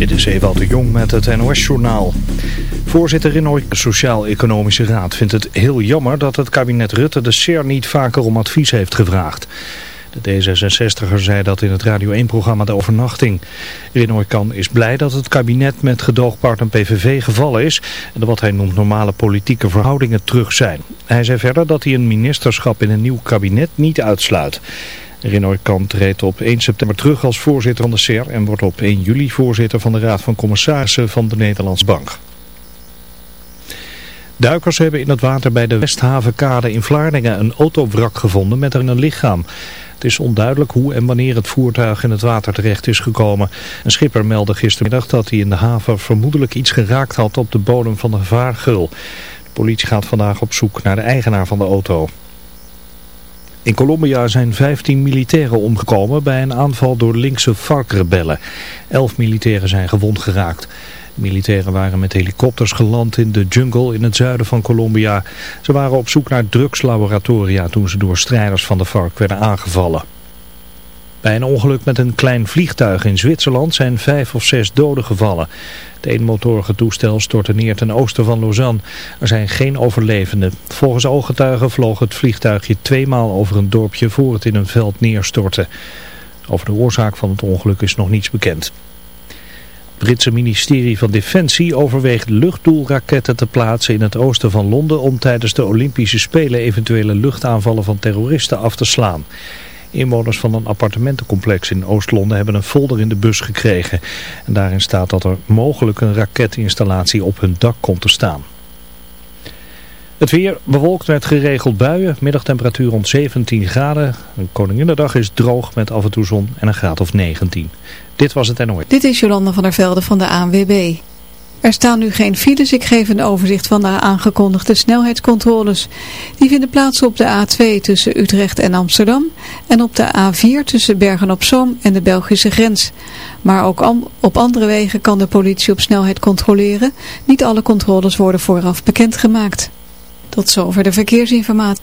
Dit is Ewald de Jong met het NOS-journaal. Voorzitter Rinoy, de Sociaal-Economische Raad, vindt het heel jammer dat het kabinet Rutte de SER niet vaker om advies heeft gevraagd. De D66er zei dat in het Radio 1-programma De Overnachting. Rinoy Kan is blij dat het kabinet met gedoogpartner PVV gevallen is en wat hij noemt normale politieke verhoudingen terug zijn. Hij zei verder dat hij een ministerschap in een nieuw kabinet niet uitsluit. Rinoy Kan treedt op 1 september terug als voorzitter van de SER en wordt op 1 juli voorzitter van de Raad van Commissarissen van de Nederlandse Bank. Duikers hebben in het water bij de Westhavenkade in Vlaardingen een autowrak gevonden met er een lichaam. Het is onduidelijk hoe en wanneer het voertuig in het water terecht is gekomen. Een schipper meldde gistermiddag dat hij in de haven vermoedelijk iets geraakt had op de bodem van de vaargul. De politie gaat vandaag op zoek naar de eigenaar van de auto. In Colombia zijn 15 militairen omgekomen bij een aanval door linkse FARC-rebellen. Elf militairen zijn gewond geraakt. militairen waren met helikopters geland in de jungle in het zuiden van Colombia. Ze waren op zoek naar drugslaboratoria toen ze door strijders van de FARC werden aangevallen. Bij een ongeluk met een klein vliegtuig in Zwitserland zijn vijf of zes doden gevallen. Het eenmotorige toestel stortte neer ten oosten van Lausanne. Er zijn geen overlevenden. Volgens ooggetuigen vloog het vliegtuigje tweemaal over een dorpje voor het in een veld neerstortte. Over de oorzaak van het ongeluk is nog niets bekend. Het Britse ministerie van Defensie overweegt luchtdoelraketten te plaatsen in het oosten van Londen om tijdens de Olympische Spelen eventuele luchtaanvallen van terroristen af te slaan. Inwoners van een appartementencomplex in Oost-Londen hebben een folder in de bus gekregen. En daarin staat dat er mogelijk een raketinstallatie op hun dak komt te staan. Het weer bewolkt met geregeld buien, middagtemperatuur rond 17 graden. Een Koninginnedag is droog met af en toe zon en een graad of 19. Dit was het NOS. Dit is Jolanda van der Velde van de ANWB. Er staan nu geen files. Ik geef een overzicht van de aangekondigde snelheidscontroles. Die vinden plaats op de A2 tussen Utrecht en Amsterdam en op de A4 tussen Bergen-op-Zoom en de Belgische grens. Maar ook op andere wegen kan de politie op snelheid controleren. Niet alle controles worden vooraf bekendgemaakt. Tot zover de verkeersinformatie.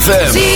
ZFM.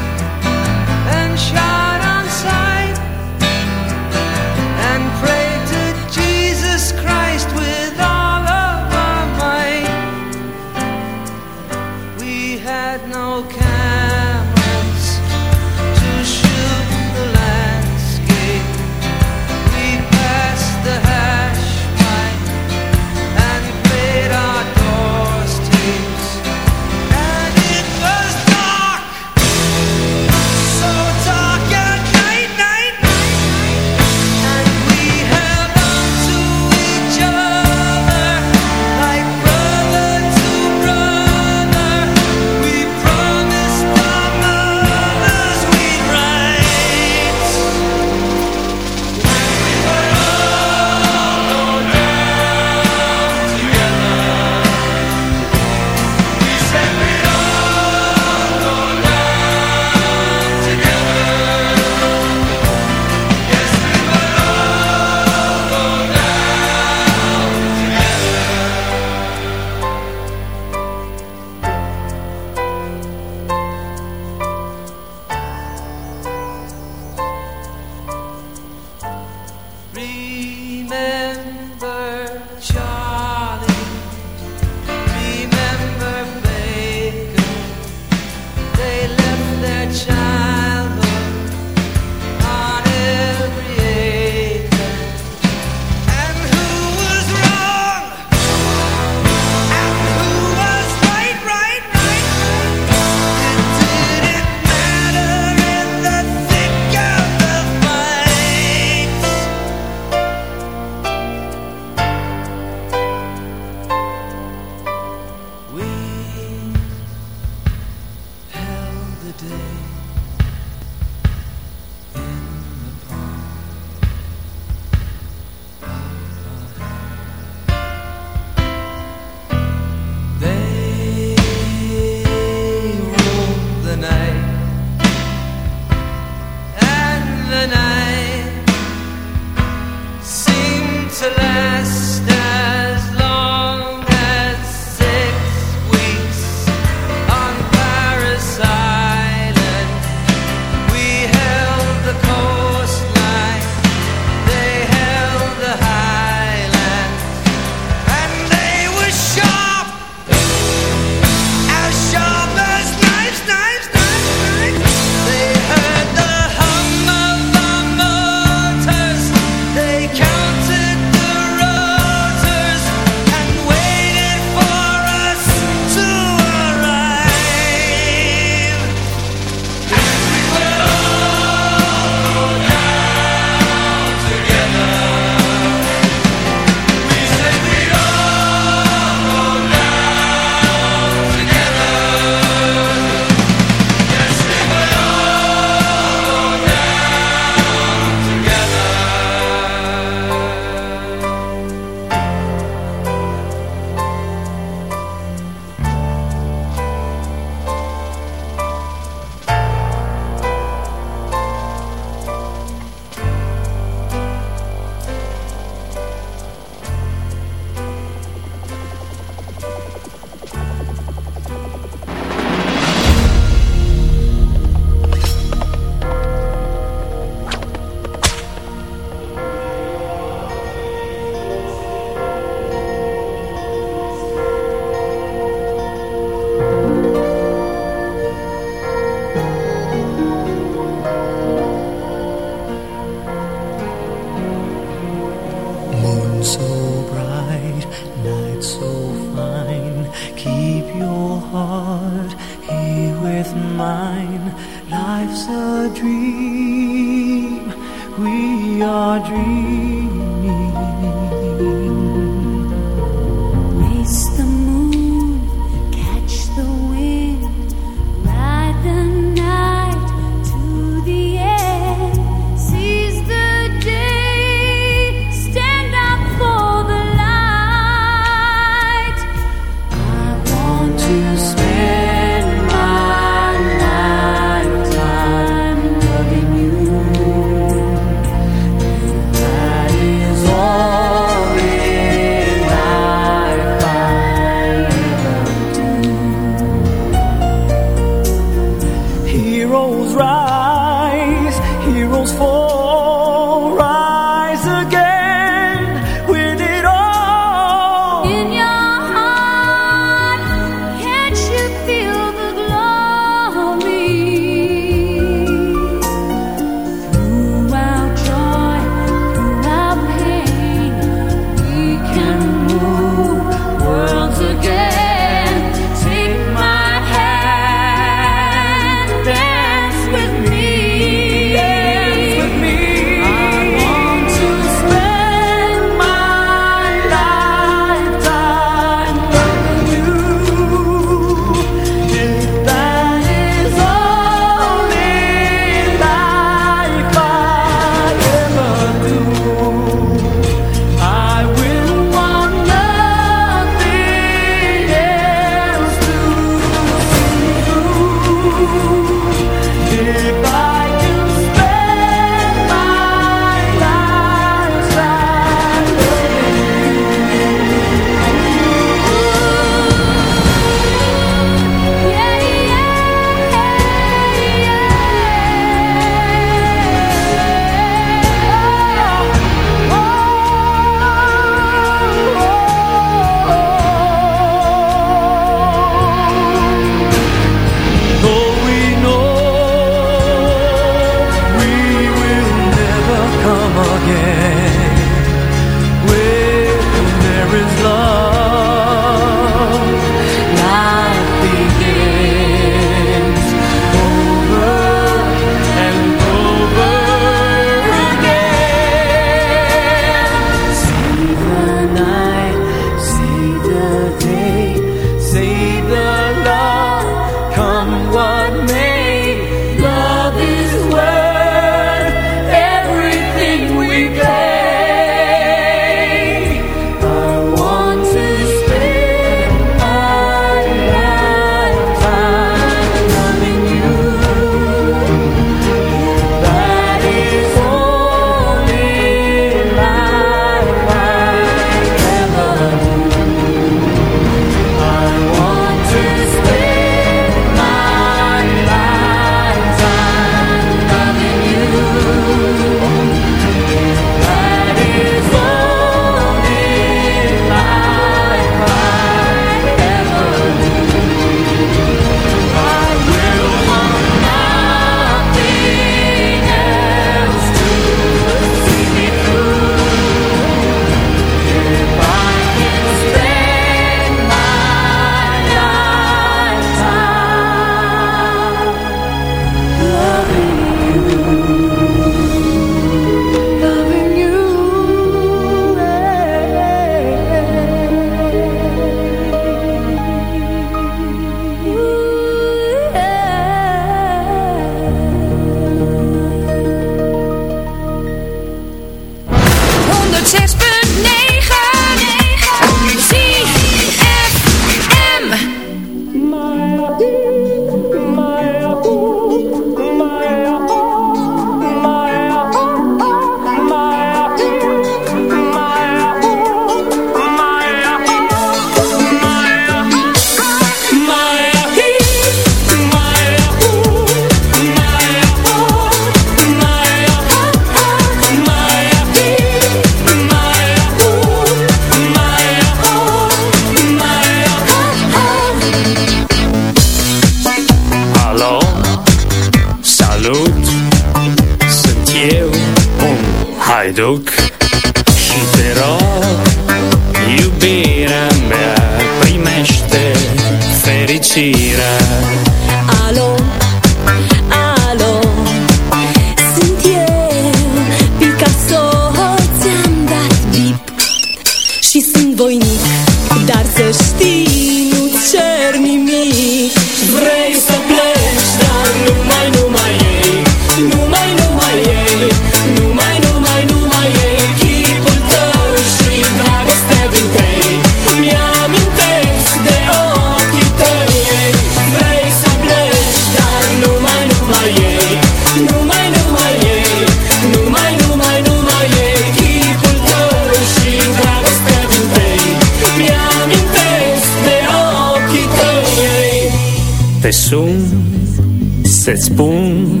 Să-ți spun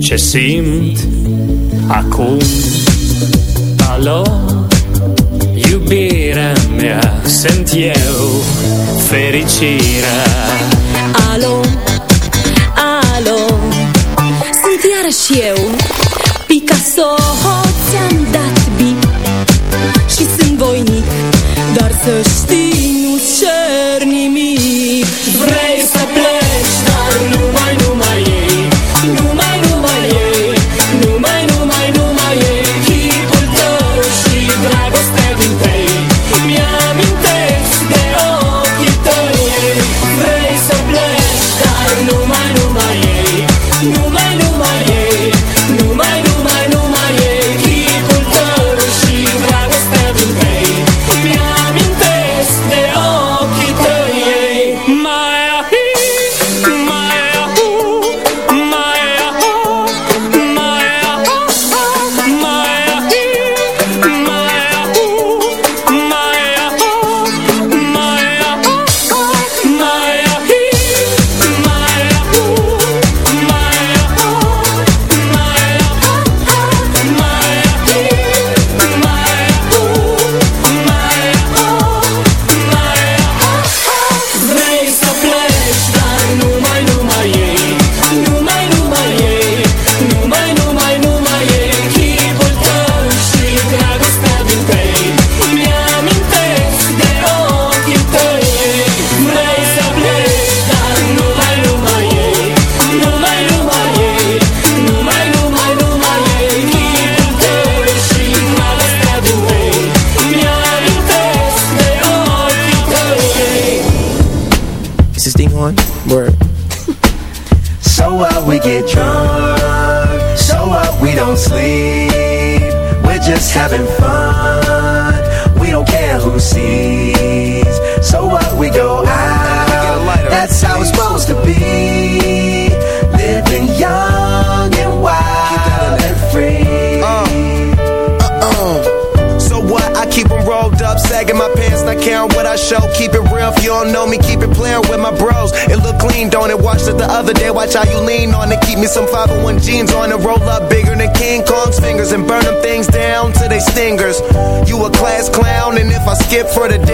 ce simt acum. Alo, iubirea mea, sunt eu, fericirea. Alo, alo Sunt iarăși eu. Picasso Ți-am dat bip Și sunt voinic Dar să știi, 501 jeans on it, roll up bigger than King Kong's fingers and burn them things down to they stingers. You a class clown, and if I skip for the day,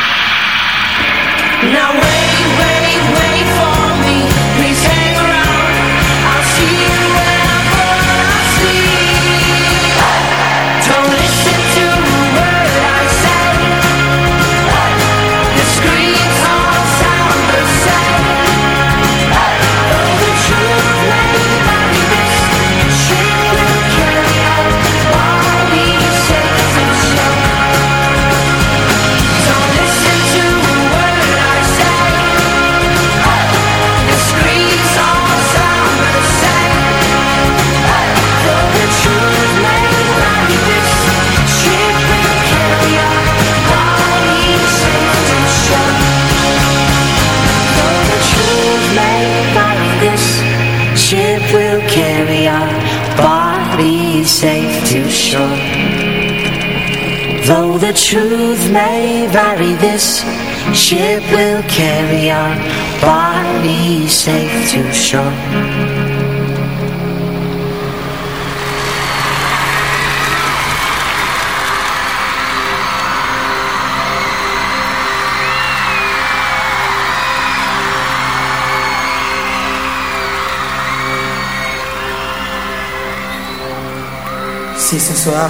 Though the truth may vary, this ship will carry our bodies safe to shore. Si ce soir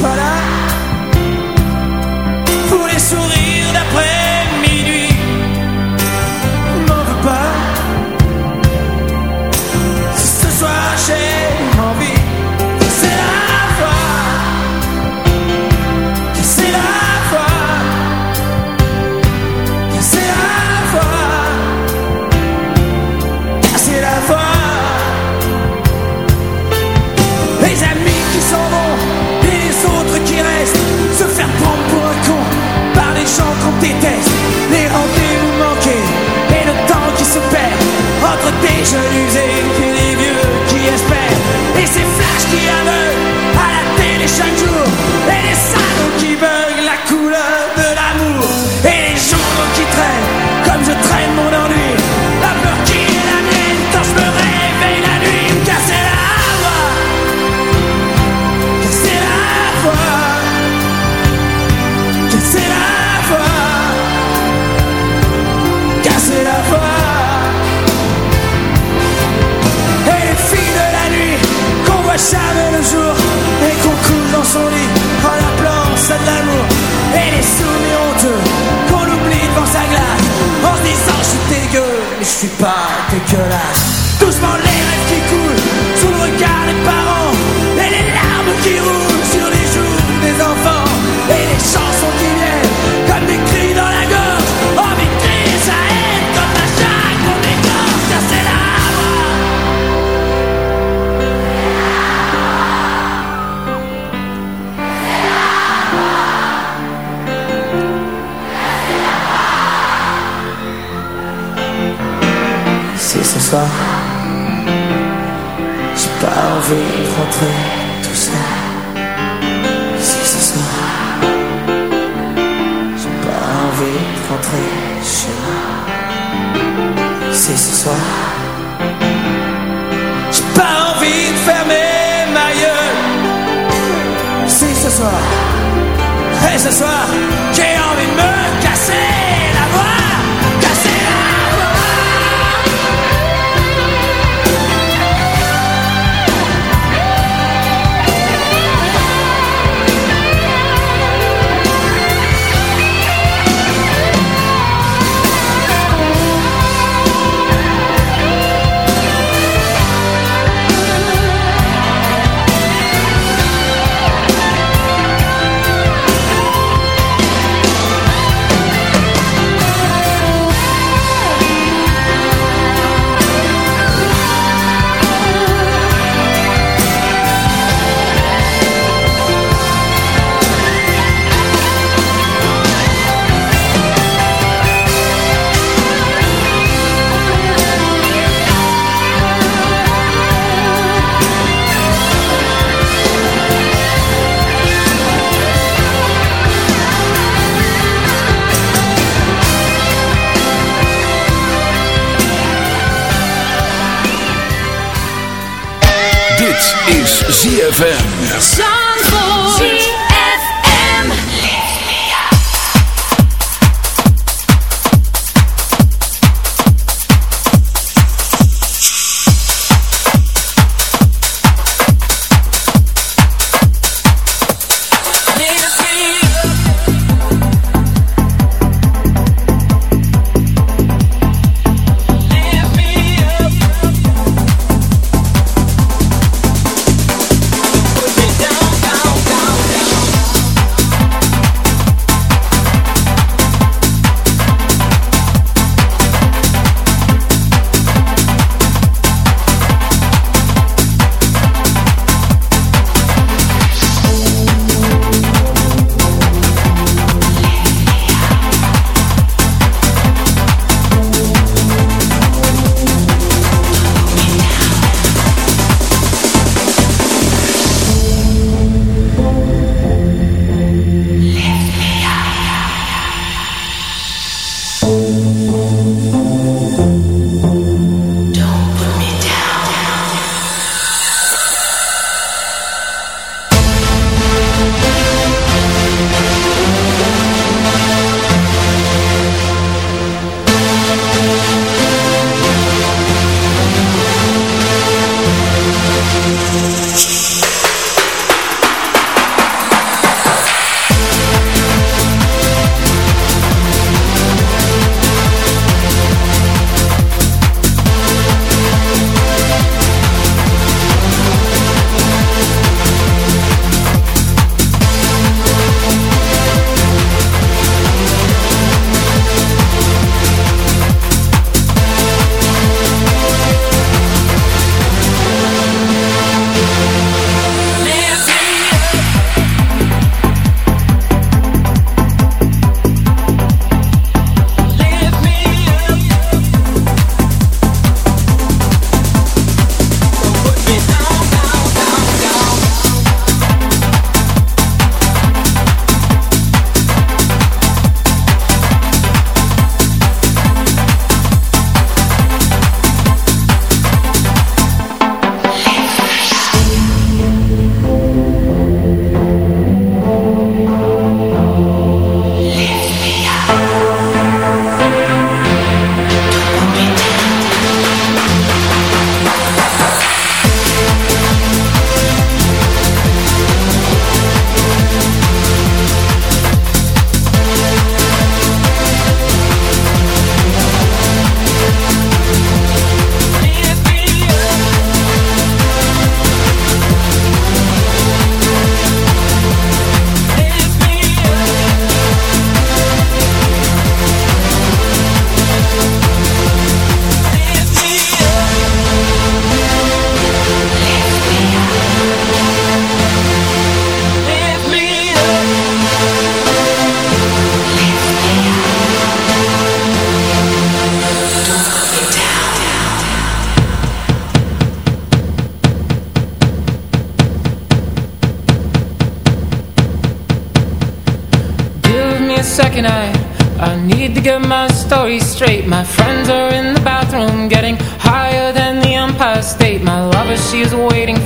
Voilà pour les sourires d'après.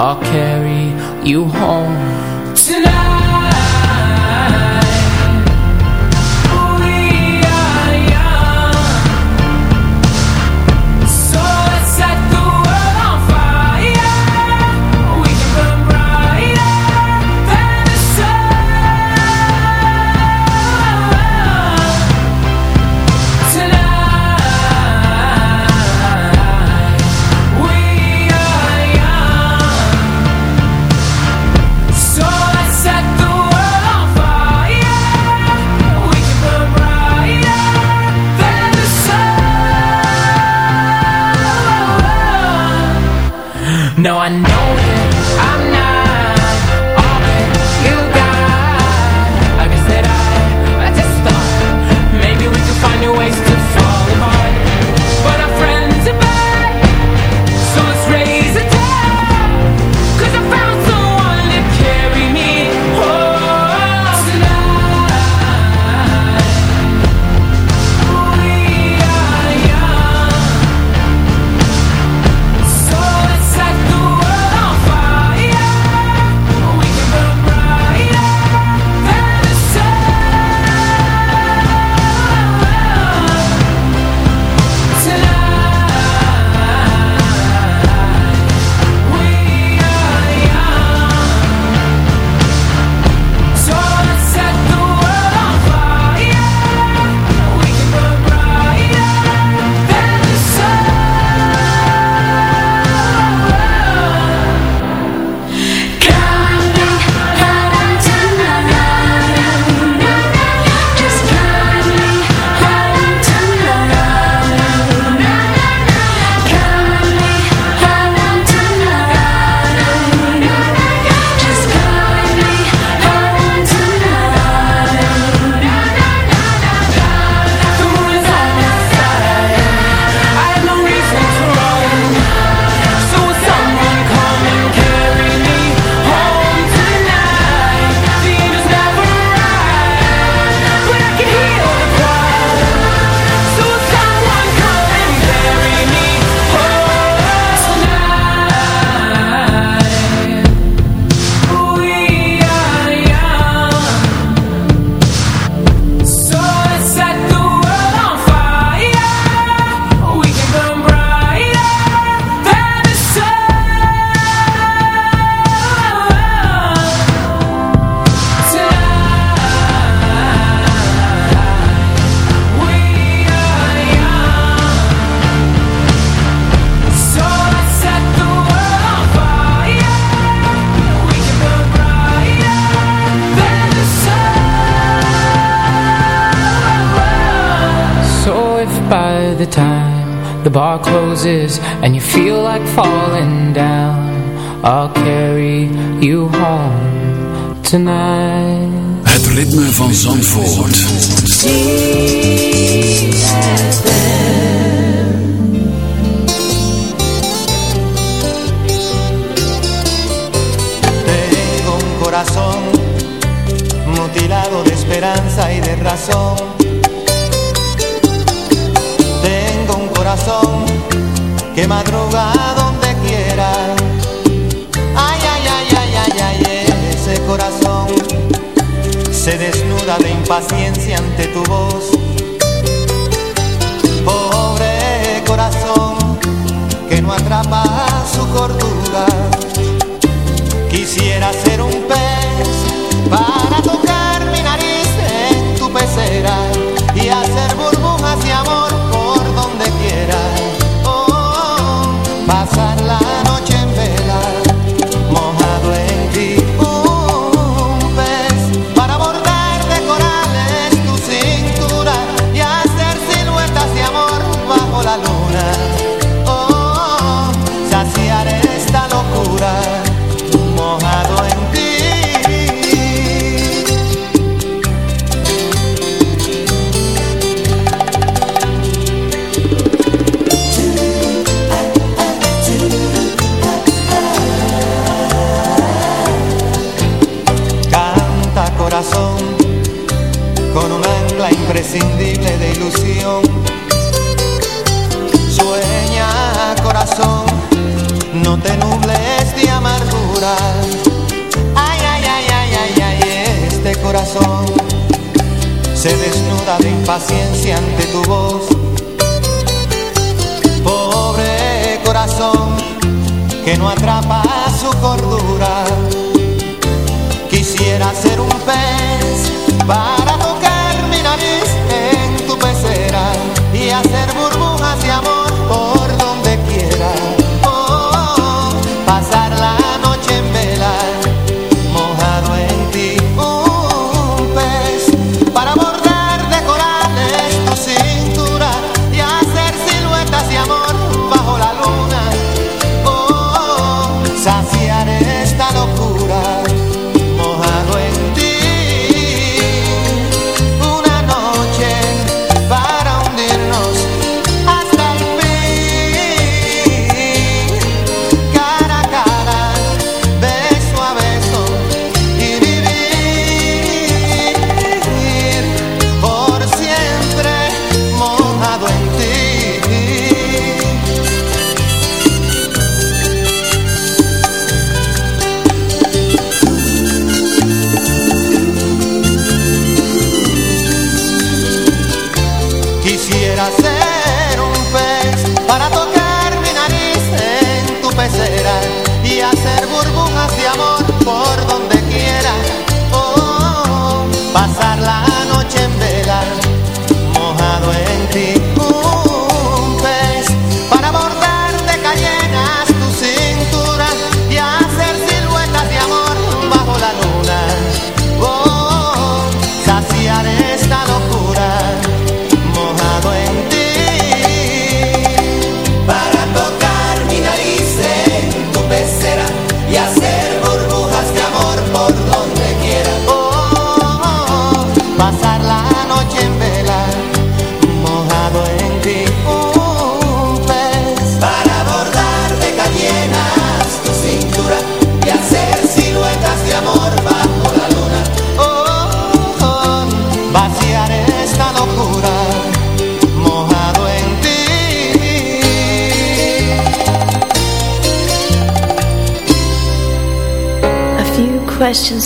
I'll carry you home. closes and you feel like falling down. I'll carry you home tonight. Het ritme van Zandvoort. Tengo un corazón mutilado de esperanza y de razón. que madruga donde quiera. Ay, ay, ay, ay, ay, ay, ese corazón se desnuda de impaciencia ante tu voz.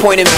point in me.